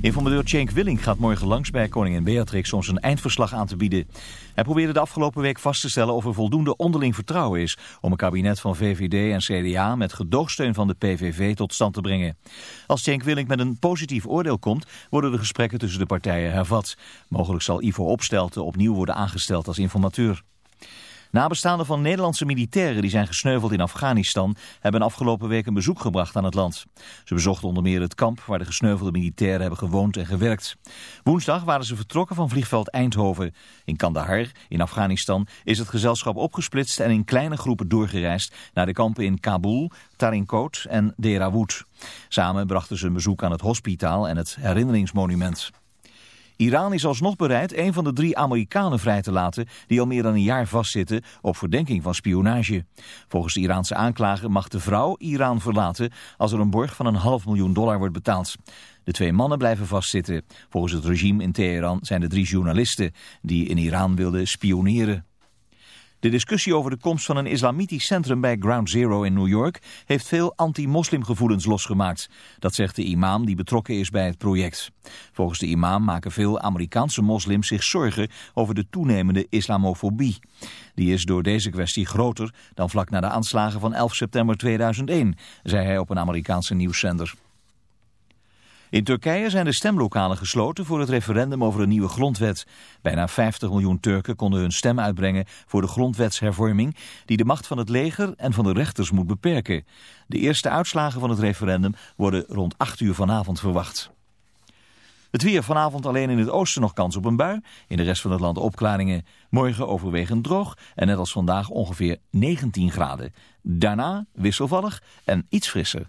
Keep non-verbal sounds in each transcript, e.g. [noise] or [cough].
Informateur Cenk Willink gaat morgen langs bij koningin Beatrix om zijn eindverslag aan te bieden. Hij probeerde de afgelopen week vast te stellen of er voldoende onderling vertrouwen is om een kabinet van VVD en CDA met gedoogsteun van de PVV tot stand te brengen. Als Cenk Willink met een positief oordeel komt, worden de gesprekken tussen de partijen hervat. Mogelijk zal Ivo Opstelten opnieuw worden aangesteld als informateur. Nabestaanden van Nederlandse militairen die zijn gesneuveld in Afghanistan hebben afgelopen week een bezoek gebracht aan het land. Ze bezochten onder meer het kamp waar de gesneuvelde militairen hebben gewoond en gewerkt. Woensdag waren ze vertrokken van vliegveld Eindhoven. In Kandahar, in Afghanistan, is het gezelschap opgesplitst en in kleine groepen doorgereisd naar de kampen in Kabul, Tarinkot en Derawood. Samen brachten ze een bezoek aan het hospitaal en het herinneringsmonument. Iran is alsnog bereid een van de drie Amerikanen vrij te laten die al meer dan een jaar vastzitten op verdenking van spionage. Volgens de Iraanse aanklager mag de vrouw Iran verlaten als er een borg van een half miljoen dollar wordt betaald. De twee mannen blijven vastzitten. Volgens het regime in Teheran zijn de drie journalisten die in Iran wilden spioneren. De discussie over de komst van een islamitisch centrum bij Ground Zero in New York heeft veel anti-moslimgevoelens losgemaakt. Dat zegt de imam die betrokken is bij het project. Volgens de imam maken veel Amerikaanse moslims zich zorgen over de toenemende islamofobie. Die is door deze kwestie groter dan vlak na de aanslagen van 11 september 2001, zei hij op een Amerikaanse nieuwszender. In Turkije zijn de stemlokalen gesloten voor het referendum over een nieuwe grondwet. Bijna 50 miljoen Turken konden hun stem uitbrengen voor de grondwetshervorming die de macht van het leger en van de rechters moet beperken. De eerste uitslagen van het referendum worden rond 8 uur vanavond verwacht. Het weer vanavond alleen in het oosten nog kans op een bui. In de rest van het land opklaringen. Morgen overwegend droog en net als vandaag ongeveer 19 graden. Daarna wisselvallig en iets frisser.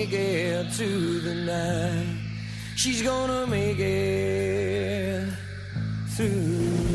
make it through the night. She's gonna make it through.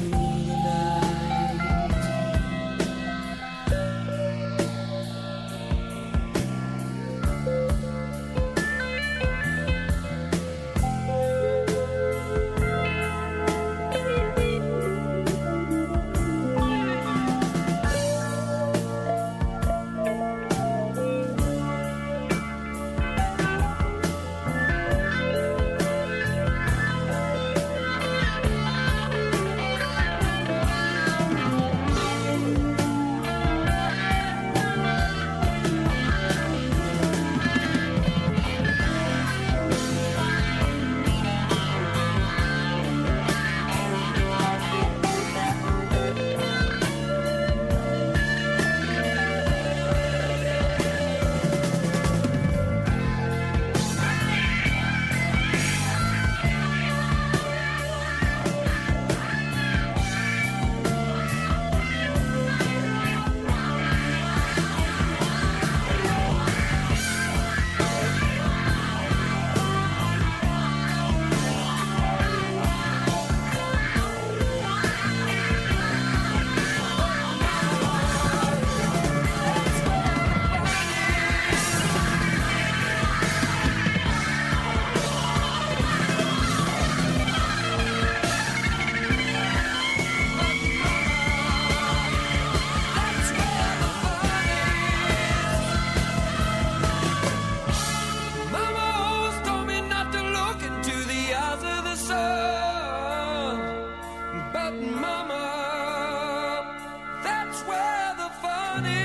down in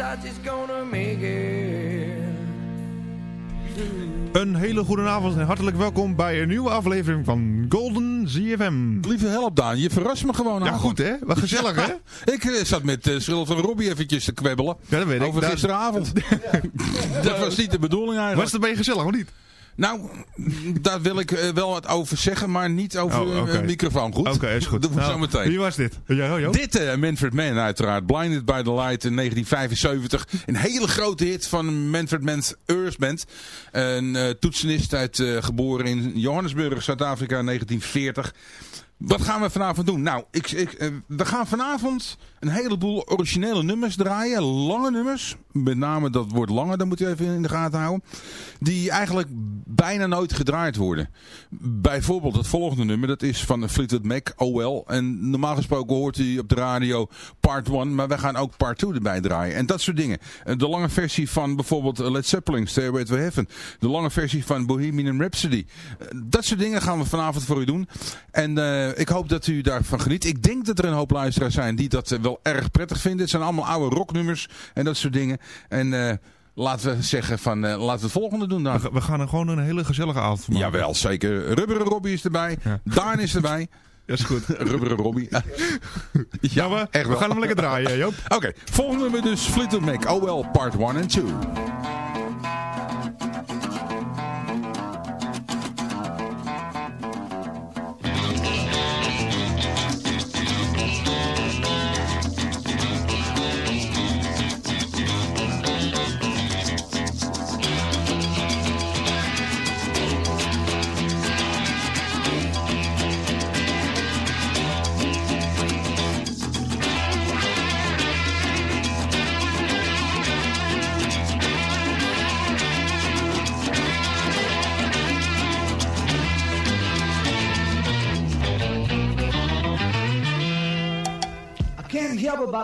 touch is gonna make it. Een hele goede avond en hartelijk welkom bij een nieuwe aflevering van Golden ZFM. Lieve help Daan, je verrast me gewoon. Ja, aan. goed hè? Wat gezellig hè? [laughs] Ik eh, zat met uh, Schil van Robbie eventjes te kwebbelen. Ja, dat weet ik. Over gisteravond. [laughs] dat was niet de bedoeling Was eigenlijk. het een beetje gezellig of niet? Nou, daar wil ik eh, wel wat over zeggen, maar niet over Oh, microfoon. Goed? Oké, is goed. Doen we Nou, zo meteen. Wie was dit? Ja? Dit eh, Manfred Mann uiteraard. Blinded by the Light in 1975. Een hele grote hit van Manfred Mann's Earth Band. Een eh, toetsenist uit, geboren in Johannesburg, Zuid-Afrika in 1940. Wat gaan we vanavond doen? Nou, ik, ik, we gaan vanavond een heleboel originele nummers draaien. Lange nummers. Met name dat woord lange, dat moet u even in de gaten houden. Die eigenlijk bijna nooit gedraaid worden. Bijvoorbeeld het volgende nummer, dat is van Fleetwood Mac, Oh Well. En normaal gesproken hoort u op de radio part 1, maar wij gaan ook part 2 erbij draaien. En dat soort dingen. De lange versie van bijvoorbeeld Led Zeppelin, Stairway to Heaven. De lange versie van Bohemian Rhapsody. Dat soort dingen gaan we vanavond voor u doen. En eh, ik hoop dat u daarvan geniet. Ik denk dat er een hoop luisteraars zijn die dat eh, wel erg prettig vinden. Het zijn allemaal oude rocknummers en dat soort dingen. En eh, laten we zeggen van, eh, laten we het volgende doen dan. We, we gaan er gewoon een hele gezellige avond van maken. Jawel, zeker. Rubberen Robbie is erbij. Ja. Daan is erbij. [laughs] Dat is goed. [laughs] Rubberen Robbie. Ja, [laughs] we, echt we wel. gaan hem lekker draaien, Joop. Oké, volgende nummer dus Fleetwood Mac. Oh well, part 1 en 2.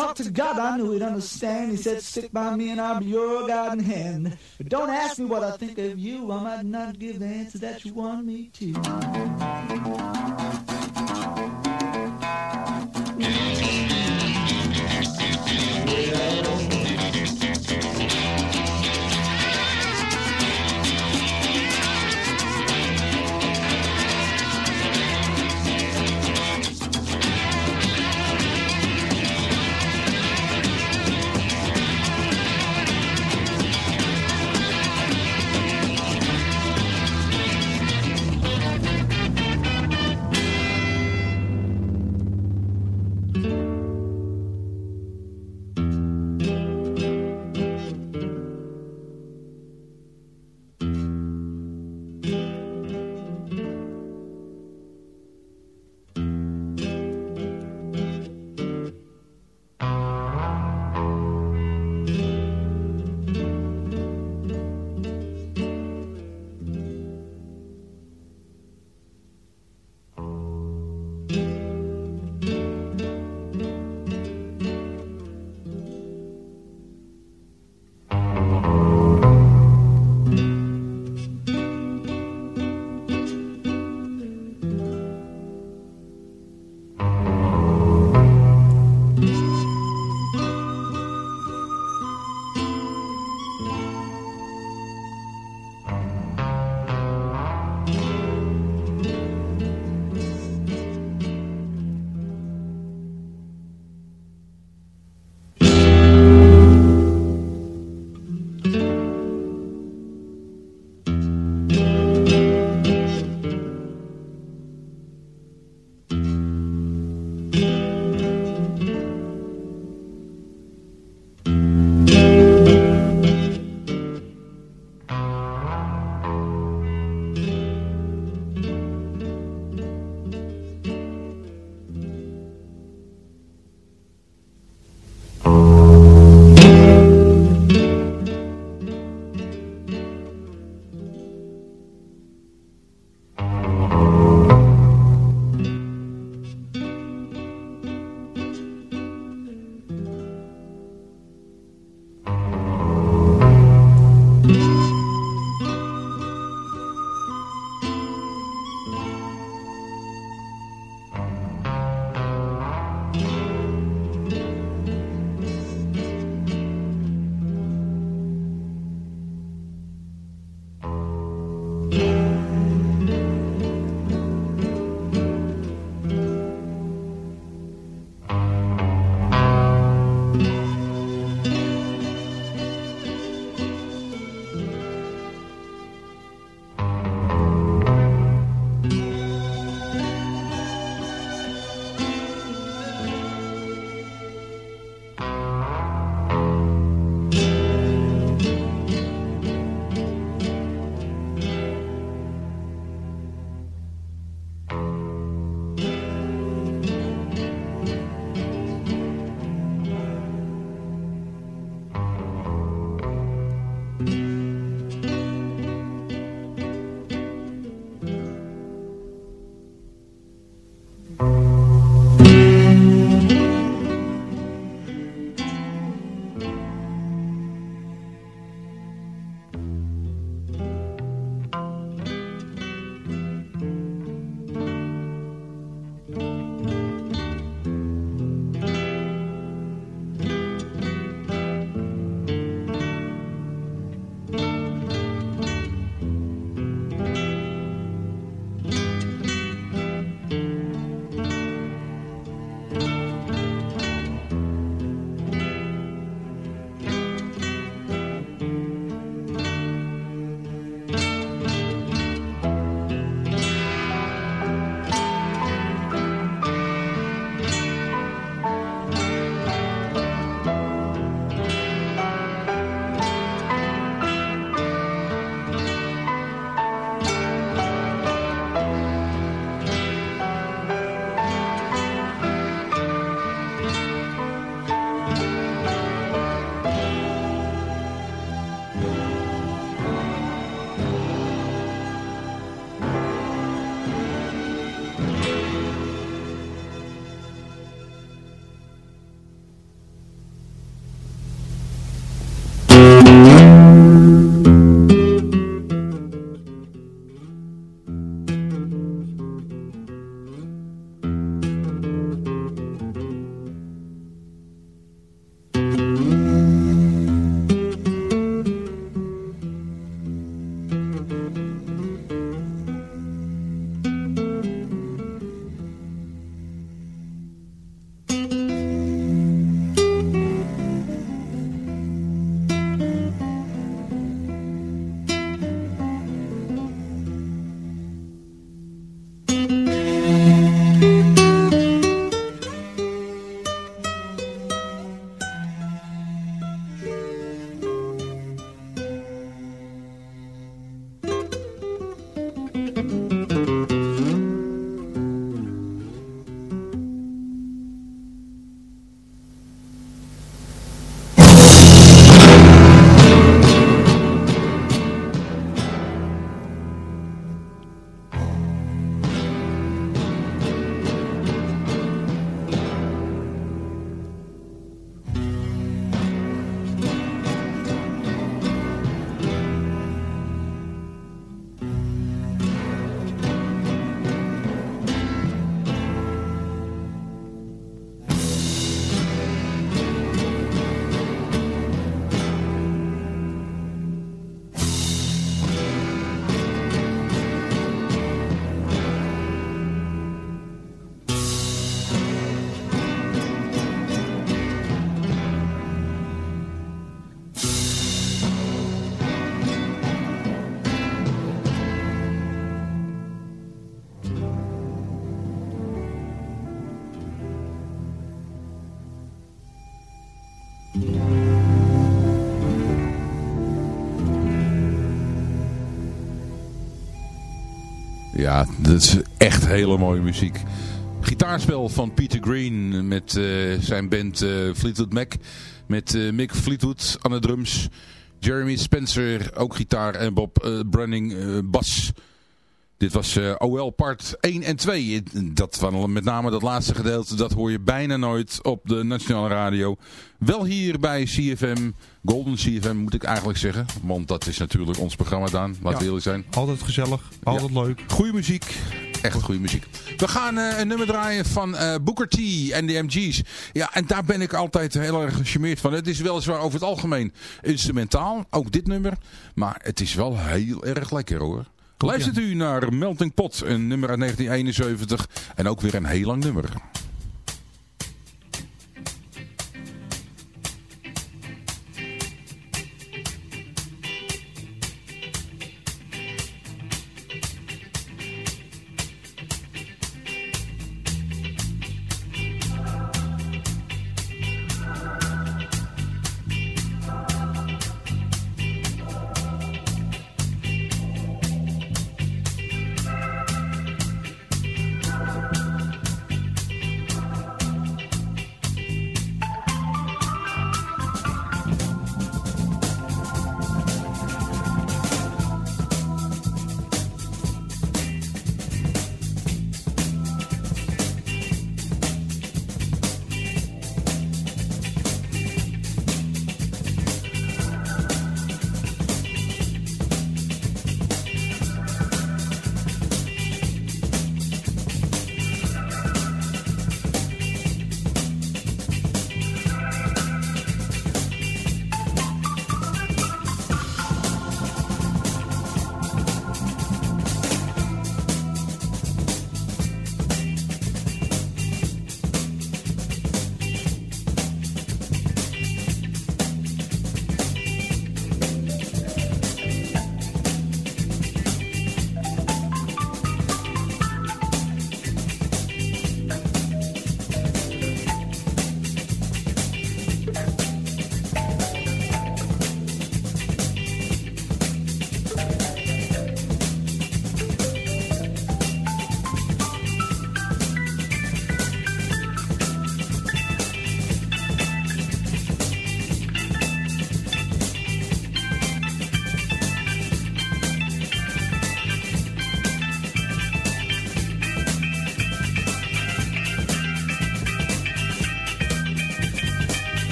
Talked to God, I knew he'd understand. He said, stick by me and I'll be your guiding hand. But don't ask me what I think of you. I might not give the answer that you want me to. Dat is echt hele mooie muziek. gitaarspel van Peter Green met uh, zijn band uh, Fleetwood Mac. Met uh, Mick Fleetwood aan de drums. Jeremy Spencer, ook gitaar. En Bob Brunning, bas. Dit was uh, OL part 1 en 2. Dat van met name dat laatste gedeelte, dat hoor je bijna nooit op de nationale radio. Wel hier bij CFM, Golden CFM moet ik eigenlijk zeggen. Want dat is natuurlijk ons programma, Daan. Laten we eerlijk zijn. Altijd gezellig, altijd ja. leuk. Goeie muziek. Echt goede muziek. We gaan uh, een nummer draaien van uh, Booker T en de MG's. Ja, en daar ben ik altijd heel erg gecharmeerd van. Het is weliswaar over het algemeen instrumentaal, ook dit nummer. Maar het is wel heel erg lekker hoor. Luistert u naar Melting Pot, een nummer uit 1971. En ook weer een heel lang nummer.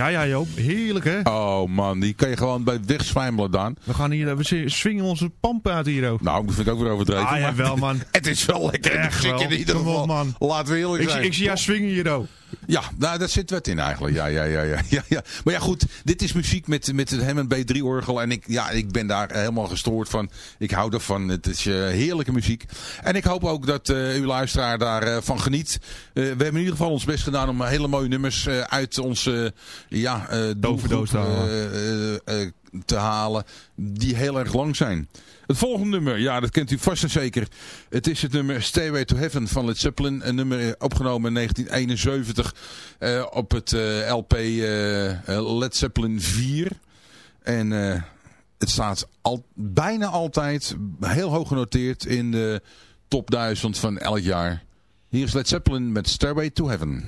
Ja, ja Joop. Heerlijk hè. Oh man, die kan je gewoon bij wegzwijmelen dan. We gaan hier, we swingen onze pampen uit hier ook. Nou, dat vind ik ook weer overdreven. Ah, ja, wel, man. [laughs] Het is wel lekker Echt muziek in wel. ieder op, geval. man. Laten we eerlijk Ik, zijn. ik zie jou swingen hier ook. Ja, nou, daar zit wat in eigenlijk. Ja, ja, ja, ja, ja, ja. Maar ja, goed. Dit is muziek met, met het Hammond B3-orgel. En ik, ja, ik ben daar helemaal gestoord van. Ik hou ervan. Het is eh, heerlijke muziek. En ik hoop ook dat eh, uw luisteraar daarvan van geniet. Eh, we hebben in ieder geval ons best gedaan om hele mooie nummers eh, uit onze ja, eh doelgroep, eh, eh, eh, te halen. Die heel erg lang zijn. Het volgende nummer, ja, dat kent u vast en zeker. Het is het nummer Stairway to Heaven van Led Zeppelin. Een nummer eh, opgenomen in 1971 eh, op het eh, LP Led Zeppelin 4. En het staat al, bijna altijd heel hoog genoteerd in de top 1000 van elk jaar. Hier is Led Zeppelin met Stairway to Heaven.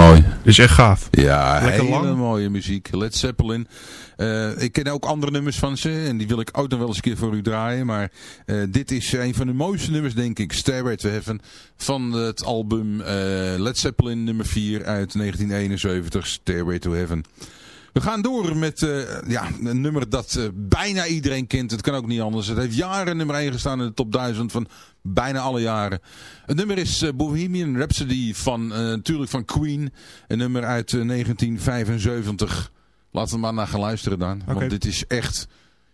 Mooi is echt gaaf. Ja, Lekker hele lang. mooie muziek. Led Zeppelin. Eh, ik ken ook andere nummers van ze en die wil ik ook nog wel eens een keer voor u draaien. Maar eh, dit is een van de mooiste nummers, denk ik. Stairway to Heaven van het album eh, Led Zeppelin nummer 4 uit 1971. Stairway to Heaven. We gaan door met eh, ja, een nummer dat eh, bijna iedereen kent. Het kan ook niet anders. Het heeft jaren nummer 1 gestaan in de top 1000 van bijna alle jaren. Het nummer is eh, Bohemian Rhapsody van natuurlijk van Queen. Een nummer uit eh, 1975. Laten we maar naar gaan luisteren dan. Want dit is echt...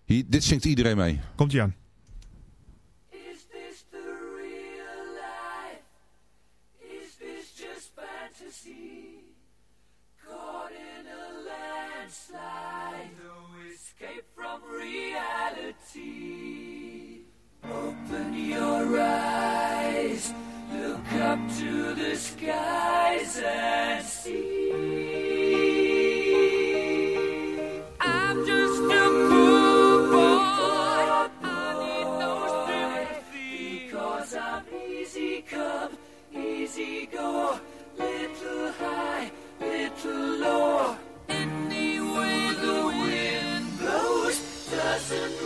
Hier, dit zingt iedereen mee. Komt ie aan. Your eyes, look up to the skies and see. I'm just a poor boy. I need no sympathy. Because I'm easy come, easy go. Little high, little low. Any way the wind blows doesn't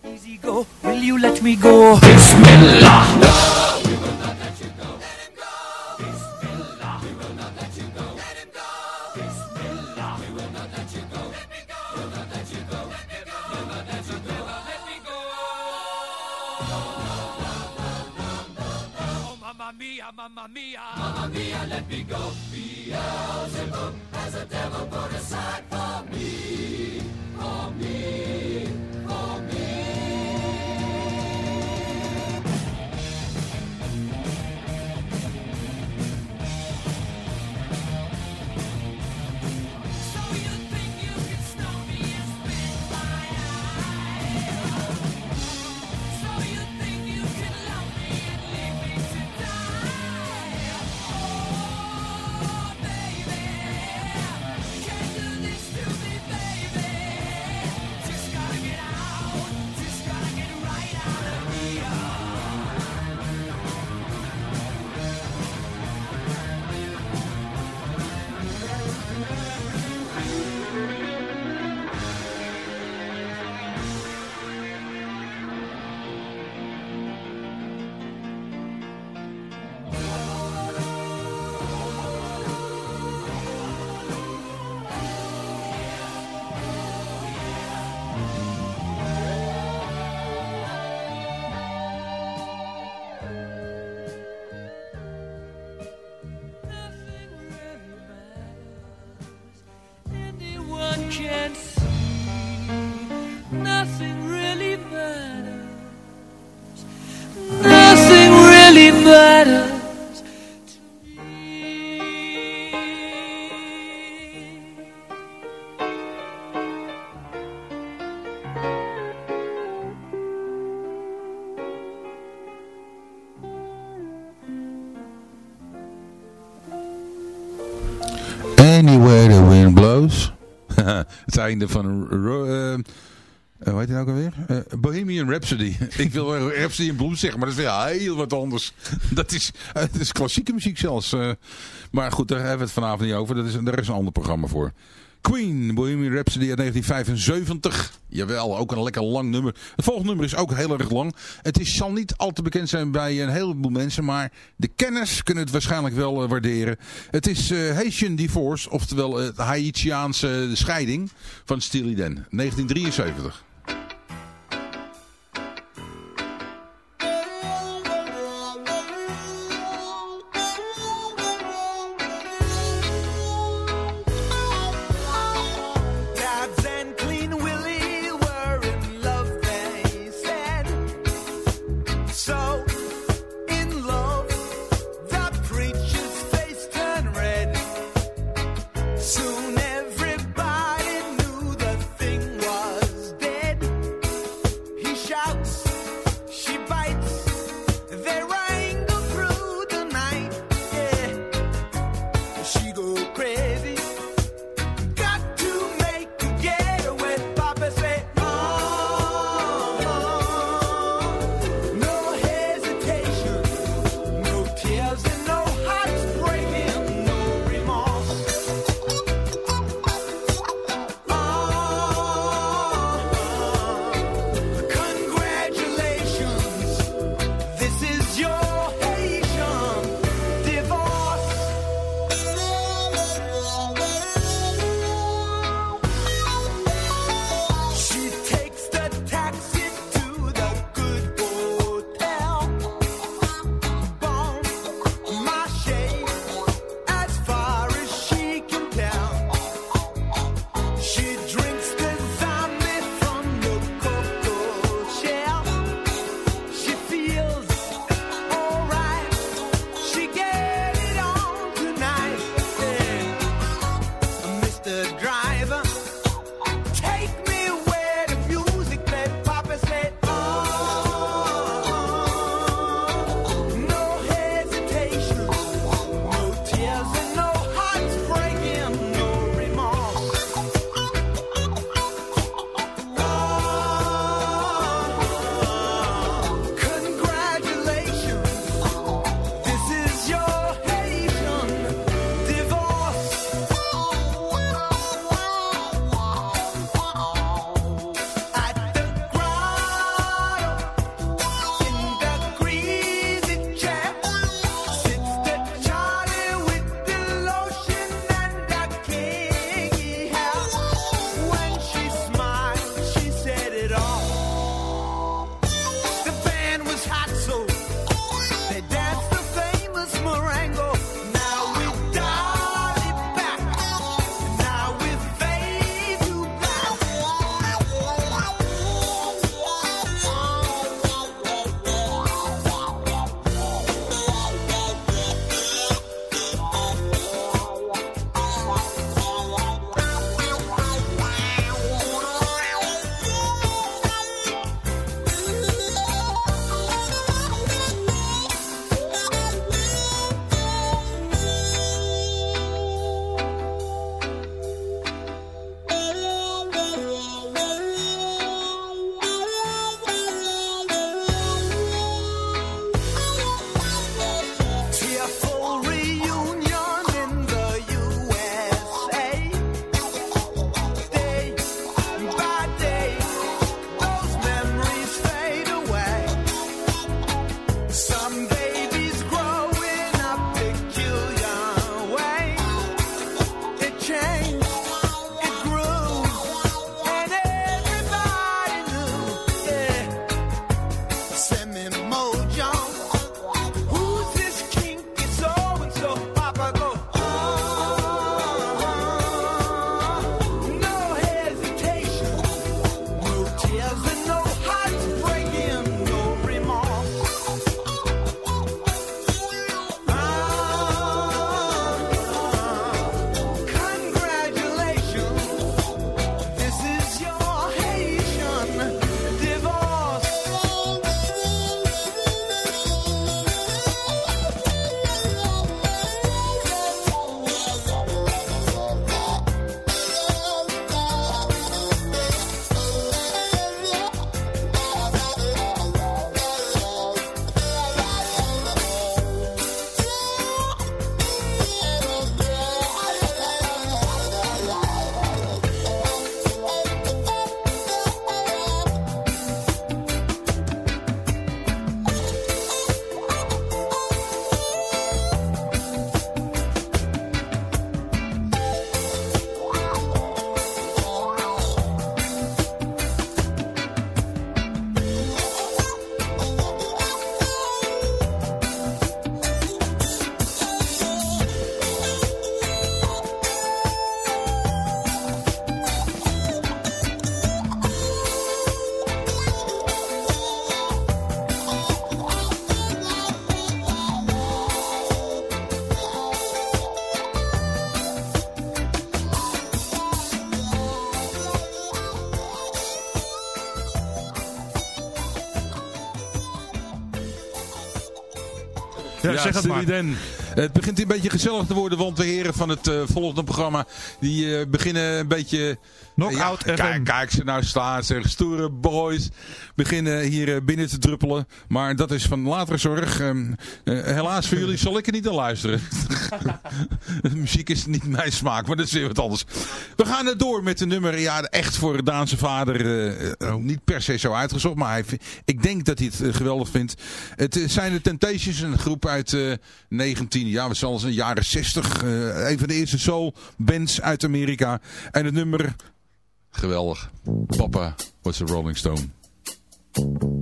easy go. Will you let me go? Bismillah. No, we will not let you go. Let him go. Bismillah. We will not let you go. Let him go. Bismillah. We will not let you go. Let me go. We'll not let you go. Let me go. We'll not let you go. Let me go. Oh, mamma mia, mamma mia. Mamma mia, let me go. Beelzebub has a devil put aside for me. For me. Einde van... Eh, hoe heet hij nou ook alweer? Eh, Bohemian Rhapsody. [laughs] Ik wil Rhapsody in Blues zeggen, maar dat is weer heel wat anders. [laughs] Dat is, is klassieke muziek zelfs. maar goed, daar hebben we het vanavond niet over. Dat is, daar is een ander programma voor. Queen, Bohemian Rhapsody uit 1975. Jawel, ook een lekker lang nummer. Het volgende nummer is ook heel erg lang. Het is, zal niet al te bekend zijn bij een heleboel mensen, maar de kenners kunnen het waarschijnlijk wel eh, waarderen. Het is eh, Haitian Divorce, oftewel het Haitiaanse scheiding van Steely Dan, 1973. Ja, zeg het maar. Dan. Het begint een beetje gezellig te worden, want de heren van het eh, volgende programma, die eh, beginnen een beetje... Knockout ja, FM. Kijk, kijk ze nou staan, zeg, stoere boys beginnen hier eh, binnen te druppelen. Maar dat is van latere zorg. Ehm, eh, helaas voor jullie zal ik er niet aan luisteren. de [laughs] muziek is niet mijn smaak, maar dat is weer wat anders. We gaan er door met de nummer, ja, echt voor Daanse vader, eh, eh, niet per se zo uitgezocht, maar hij, ik denk dat hij het geweldig vindt. Het zijn de Temptations, een groep uit eh 19, ja, we zal een jaren 60, eh, een van de eerste soul bands uit Amerika. En het nummer, geweldig. Papa was a Rolling Stone. It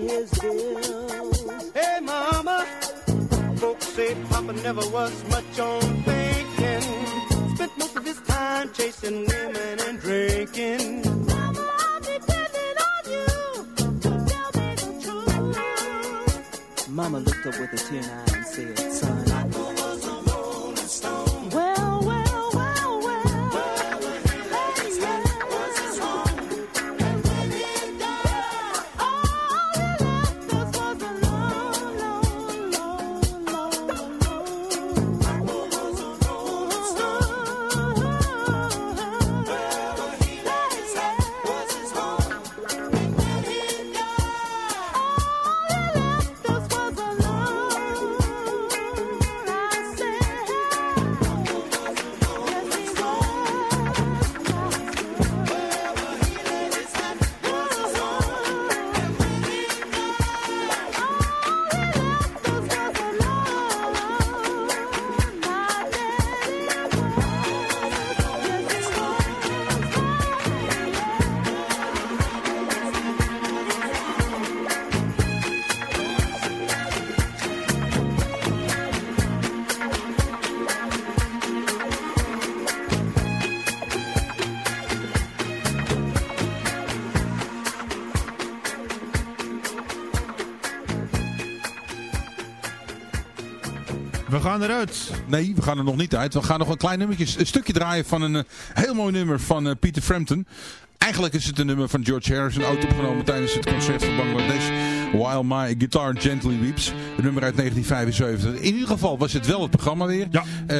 his bills. Hey, mama, folks say Papa never was much on thinking. Spent most of his time chasing women and drinking. Mama, I'm depending on you tell me the truth. Mama looked up with a tear in her eye and said, son, Nee, we gaan er nog niet uit. We gaan nog een klein nummertje, een stukje draaien van een eh, heel mooi nummer van eh, Peter Frampton. Eigenlijk is het een nummer van George Harrison, ooit opgenomen tijdens het concert van Bangladesh. While My Guitar Gently Weeps. Een nummer uit 1975. In ieder geval was het wel het programma weer. Ja. Eh,